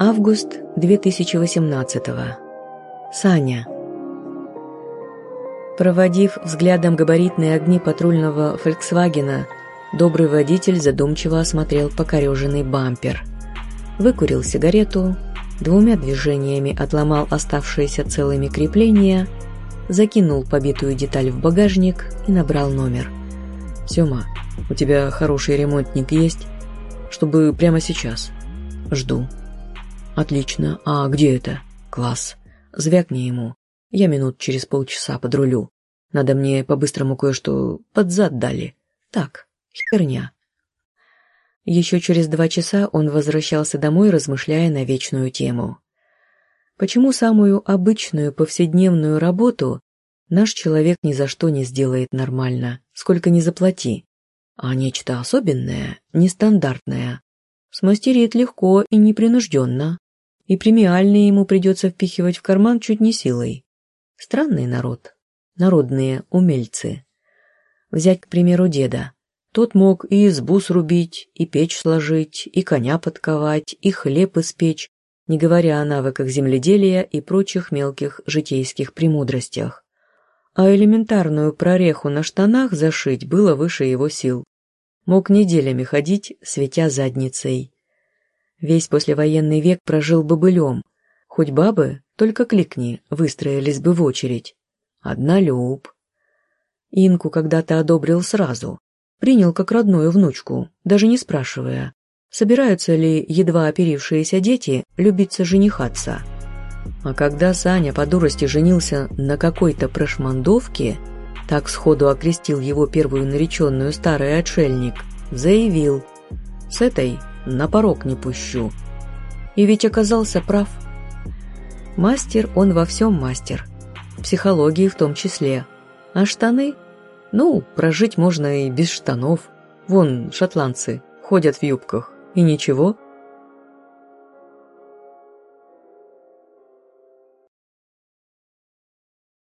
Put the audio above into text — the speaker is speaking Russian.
Август 2018 Саня. Проводив взглядом габаритные огни патрульного «Фольксвагена», добрый водитель задумчиво осмотрел покореженный бампер. Выкурил сигарету, двумя движениями отломал оставшиеся целыми крепления, закинул побитую деталь в багажник и набрал номер. «Сёма, у тебя хороший ремонтник есть? Чтобы прямо сейчас. Жду». «Отлично. А где это?» «Класс. Звякни ему. Я минут через полчаса подрулю. Надо мне по-быстрому кое-что под зад дали. Так, херня». Еще через два часа он возвращался домой, размышляя на вечную тему. Почему самую обычную повседневную работу наш человек ни за что не сделает нормально, сколько ни заплати, а нечто особенное, нестандартное, смастерит легко и непринужденно, и премиальные ему придется впихивать в карман чуть не силой. Странный народ. Народные умельцы. Взять, к примеру, деда. Тот мог и избу срубить, и печь сложить, и коня подковать, и хлеб испечь, не говоря о навыках земледелия и прочих мелких житейских премудростях. А элементарную прореху на штанах зашить было выше его сил. Мог неделями ходить, светя задницей. Весь послевоенный век прожил бобылем. Хоть бабы, только кликни, выстроились бы в очередь. Одна люб. Инку когда-то одобрил сразу. Принял как родную внучку, даже не спрашивая, собираются ли едва оперившиеся дети любиться женихаться. А когда Саня по дурости женился на какой-то прошмандовке, так сходу окрестил его первую нареченную старый отшельник, заявил, с этой на порог не пущу. И ведь оказался прав. Мастер он во всем мастер. Психологии в том числе. А штаны? Ну, прожить можно и без штанов. Вон, шотландцы, ходят в юбках. И ничего.